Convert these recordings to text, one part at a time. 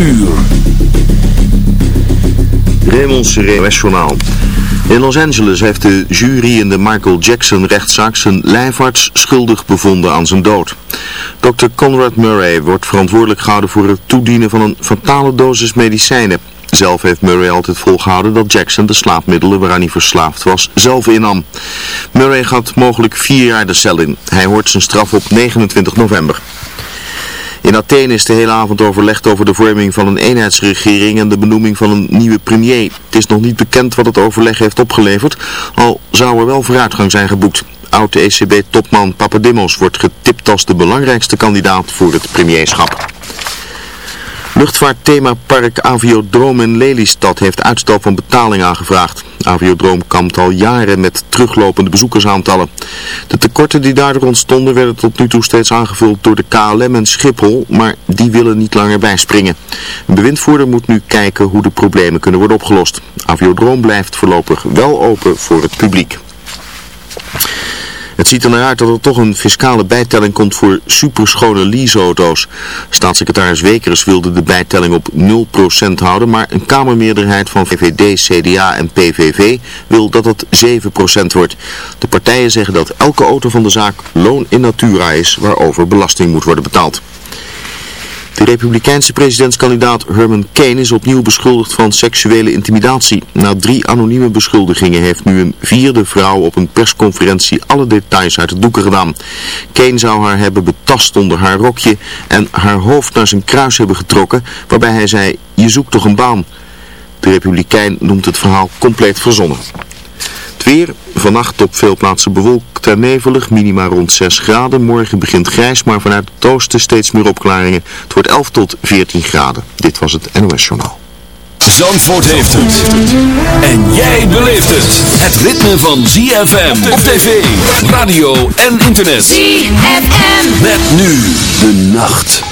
uur. Raymond. In Los Angeles heeft de jury in de Michael Jackson-rechtszaak zijn lijfarts schuldig bevonden aan zijn dood. Dr. Conrad Murray wordt verantwoordelijk gehouden voor het toedienen van een fatale dosis medicijnen. Zelf heeft Murray altijd volgehouden dat Jackson de slaapmiddelen waaraan hij verslaafd was zelf innam. Murray gaat mogelijk vier jaar de cel in. Hij hoort zijn straf op 29 november. In Athene is de hele avond overlegd over de vorming van een eenheidsregering en de benoeming van een nieuwe premier. Het is nog niet bekend wat het overleg heeft opgeleverd, al zou er wel vooruitgang zijn geboekt. Oud-ECB-topman Papadimos wordt getipt als de belangrijkste kandidaat voor het premierschap. Luchtvaartthemapark Aviodroom in Lelystad heeft uitstel van betaling aangevraagd. Aviodroom kampt al jaren met teruglopende bezoekersaantallen. De tekorten die daardoor ontstonden werden tot nu toe steeds aangevuld door de KLM en Schiphol, maar die willen niet langer bijspringen. Een bewindvoerder moet nu kijken hoe de problemen kunnen worden opgelost. Aviodroom blijft voorlopig wel open voor het publiek. Het ziet er naar uit dat er toch een fiscale bijtelling komt voor superschone leaseauto's. Staatssecretaris Wekers wilde de bijtelling op 0% houden, maar een kamermeerderheid van VVD, CDA en PVV wil dat het 7% wordt. De partijen zeggen dat elke auto van de zaak loon in natura is waarover belasting moet worden betaald. De republikeinse presidentskandidaat Herman Kane is opnieuw beschuldigd van seksuele intimidatie. Na drie anonieme beschuldigingen heeft nu een vierde vrouw op een persconferentie alle details uit de doeken gedaan. Kane zou haar hebben betast onder haar rokje en haar hoofd naar zijn kruis hebben getrokken, waarbij hij zei, je zoekt toch een baan. De republikein noemt het verhaal compleet verzonnen weer. Vannacht op veel plaatsen bewolkt en nevelig, minima rond 6 graden. Morgen begint grijs, maar vanuit het oosten steeds meer opklaringen. Het wordt 11 tot 14 graden. Dit was het NOS Journaal. Zandvoort heeft het. En jij beleeft het. Het ritme van ZFM op tv, radio en internet. ZFM. Met nu de nacht.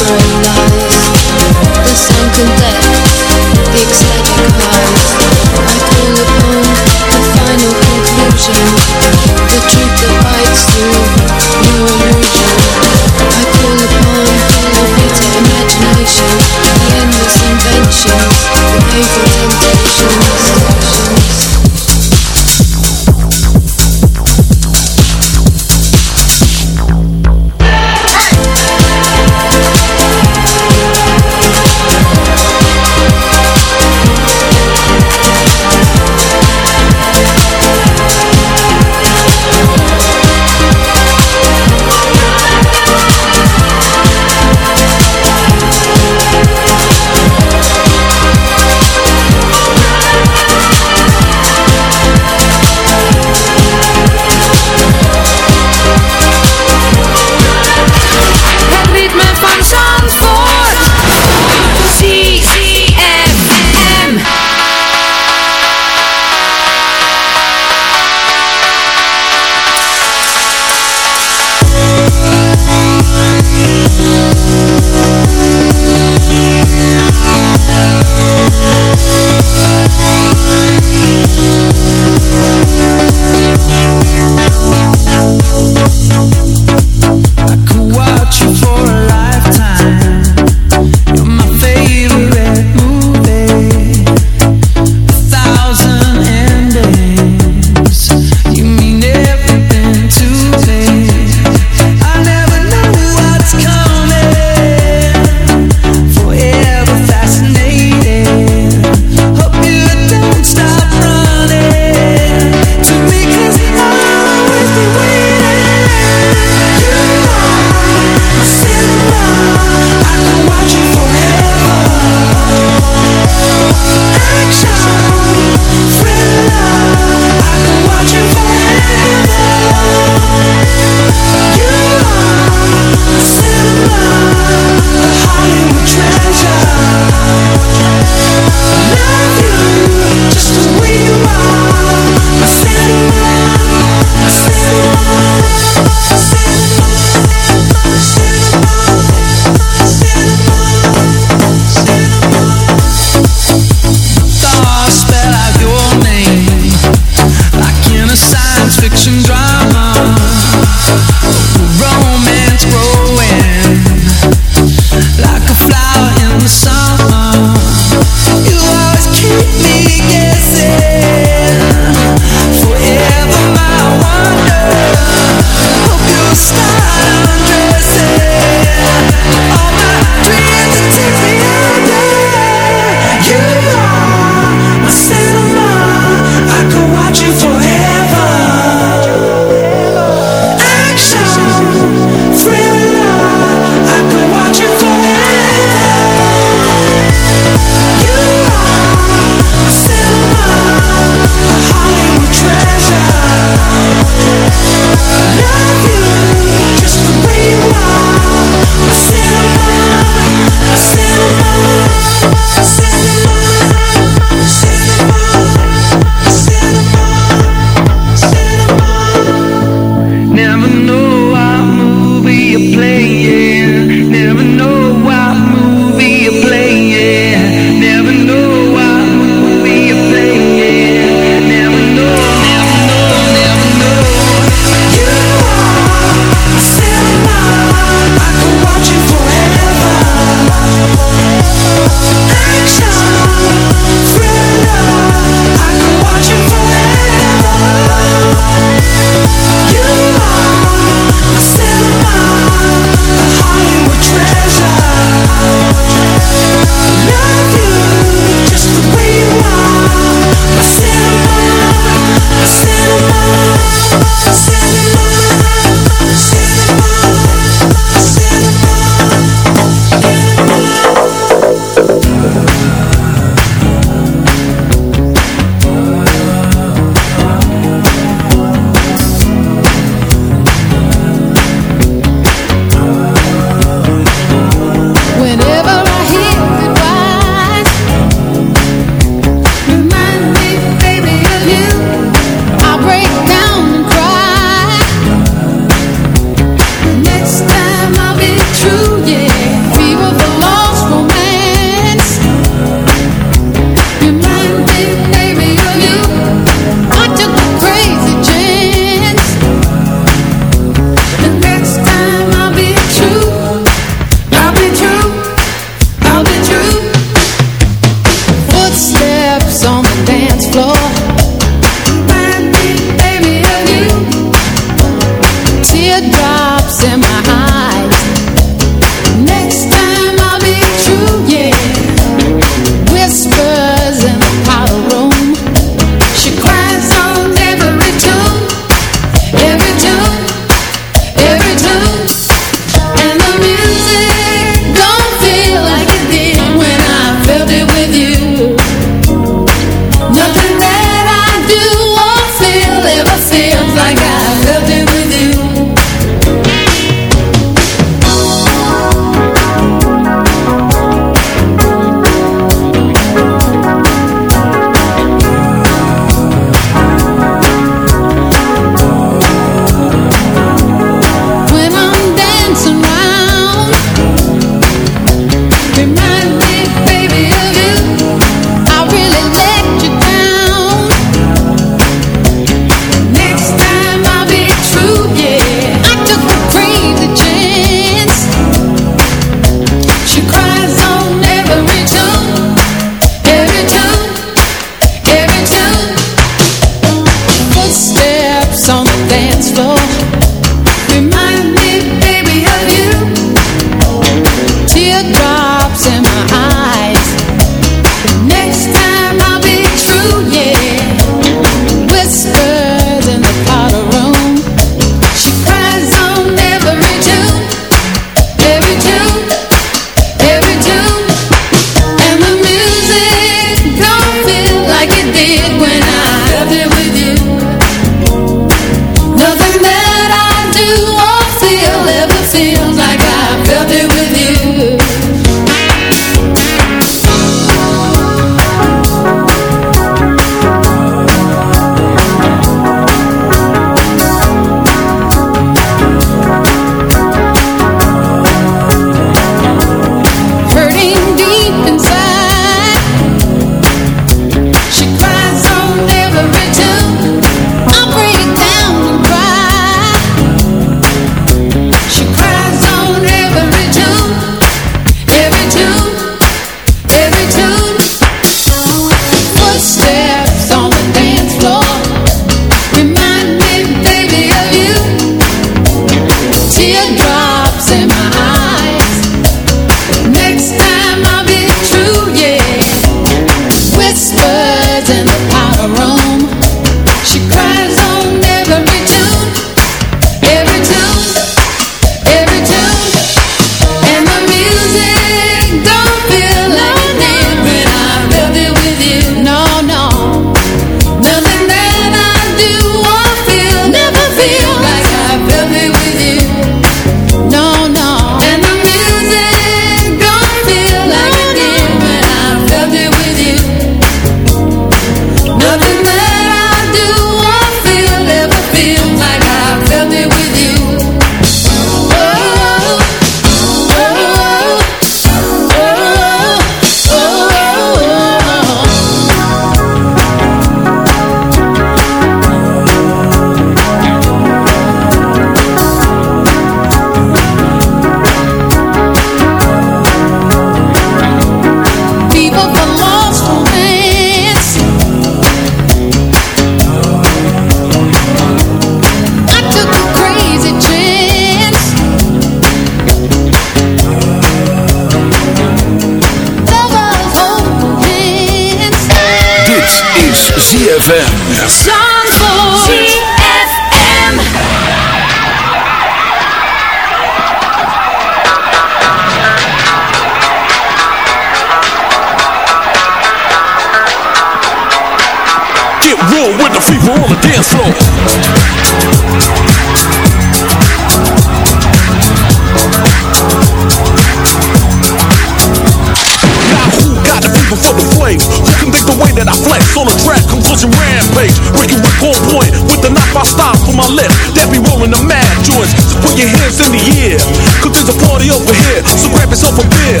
The knife I stop for my lip. That be rolling the mad joints. So put your hands in the air. Cause there's a party over here. So grab yourself a beer.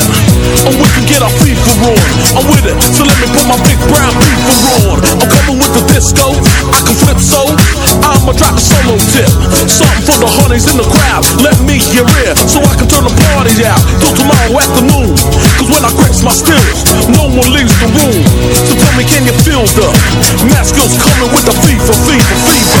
And we can get our fever on. I'm with it. So let me put my big brown fever on. I'm coming with the disco. I can flip so. Drop a solo tip. Something for the honeys in the crowd. Let me hear it. So I can turn the party out. Till tomorrow afternoon. Cause when I grips my stills, no one leaves the room. So tell me, can you feel the mask coming with the fever, fever, fever?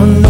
Son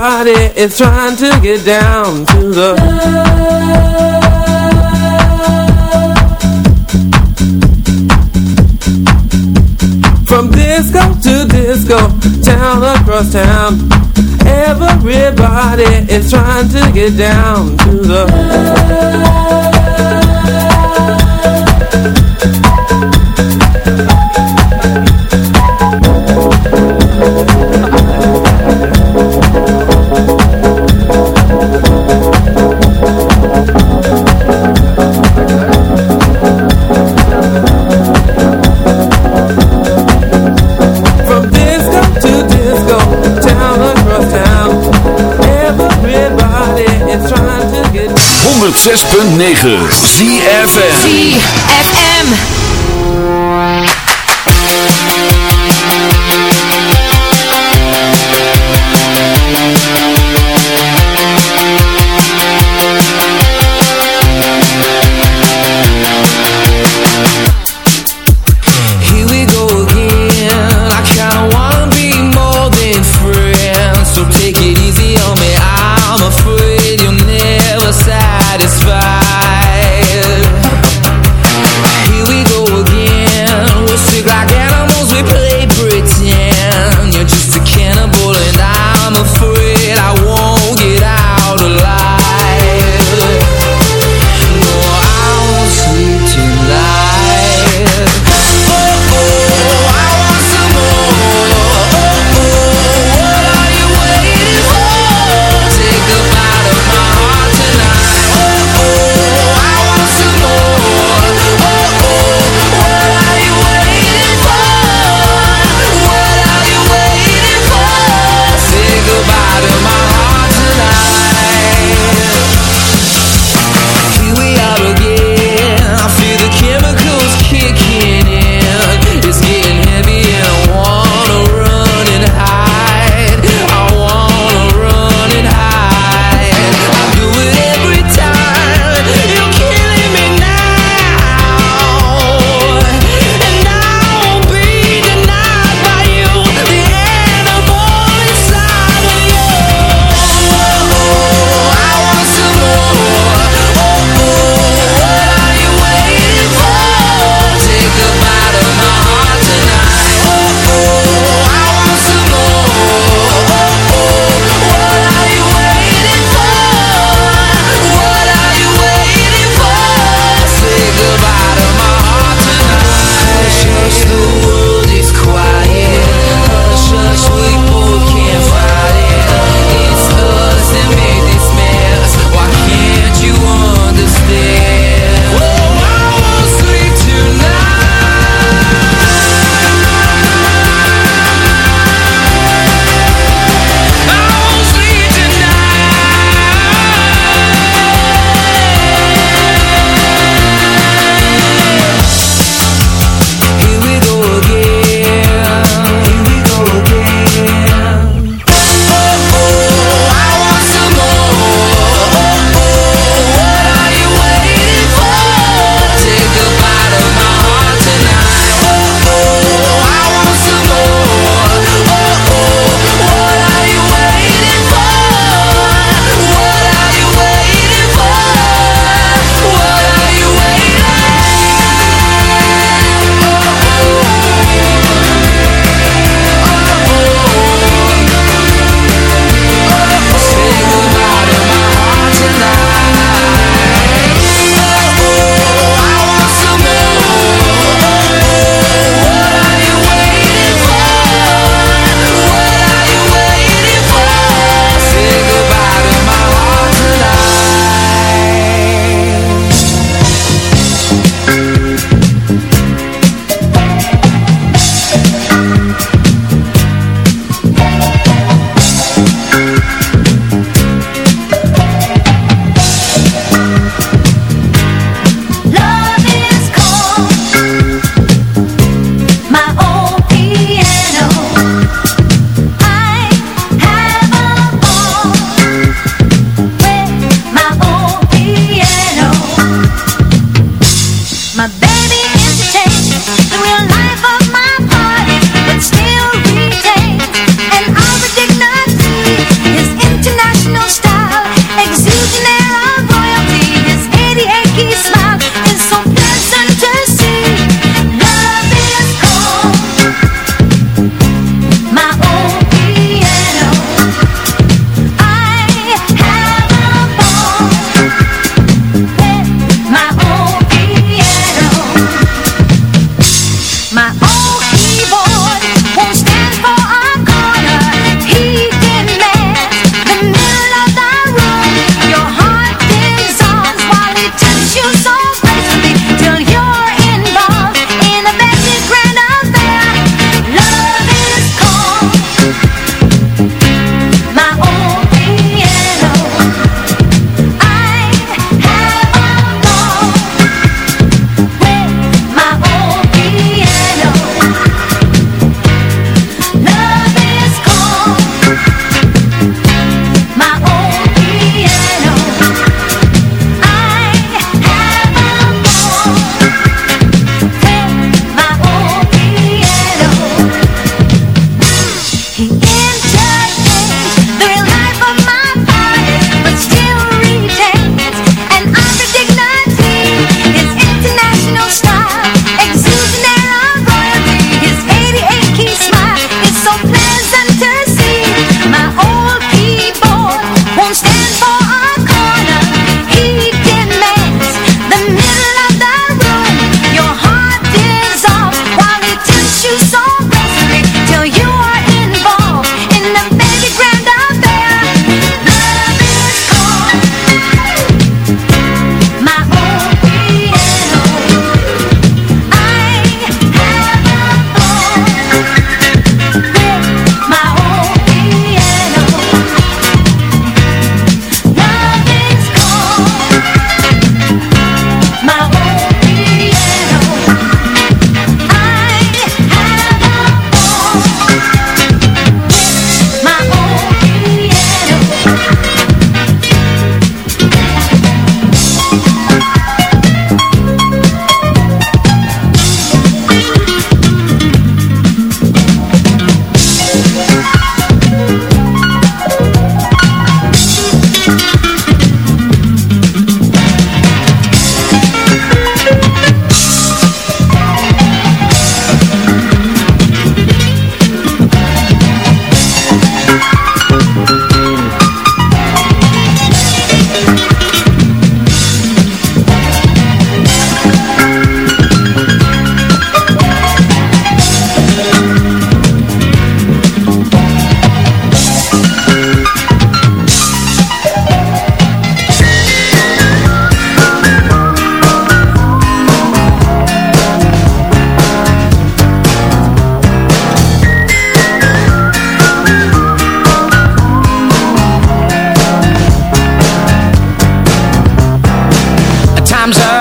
Everybody is trying to get down to the love. From disco to disco, town across town, everybody is trying to get down to the love. 106.9 ZFM ZFM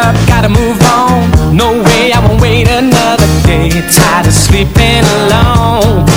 up, gotta move on. No way, I won't wait another day. Tired of sleeping alone.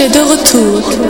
j'ai de retour.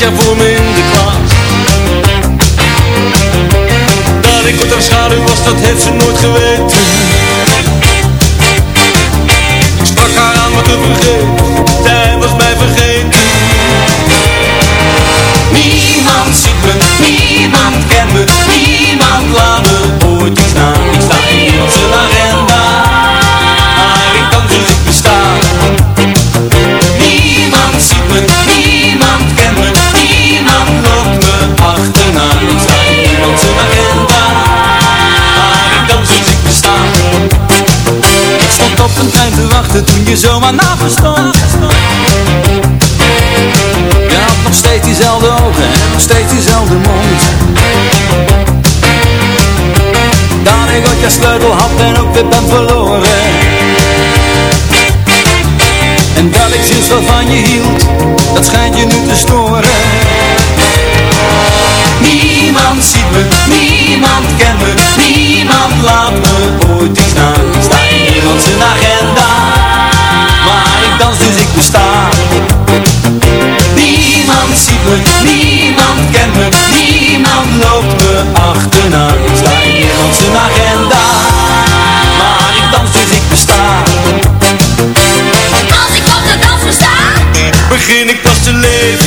Jaar voor me in de klas. Dat ik op haar schaduw was, dat heeft ze nooit geweten. Ik sprak haar aan wat te vergeten, zij was mij vergeten. Niemand ziet me, niemand kent me, je zomaar naast me stond. Je had nog steeds diezelfde ogen en nog steeds diezelfde mond. Dat ik ook je sleutel had en ook weer ben verloren. En dat ik sinds van je hield, dat schijnt je nu te storen. Niemand ziet me, niemand kent me, niemand laat me ooit iets na Sta in iemand zijn agenda, dans dus ik besta Niemand ziet me, niemand kent me, niemand loopt me achterna. Ik sta in niemand zijn agenda, maar ik dans dus ik besta. Als ik op de dans sta, Begin ik pas te leven,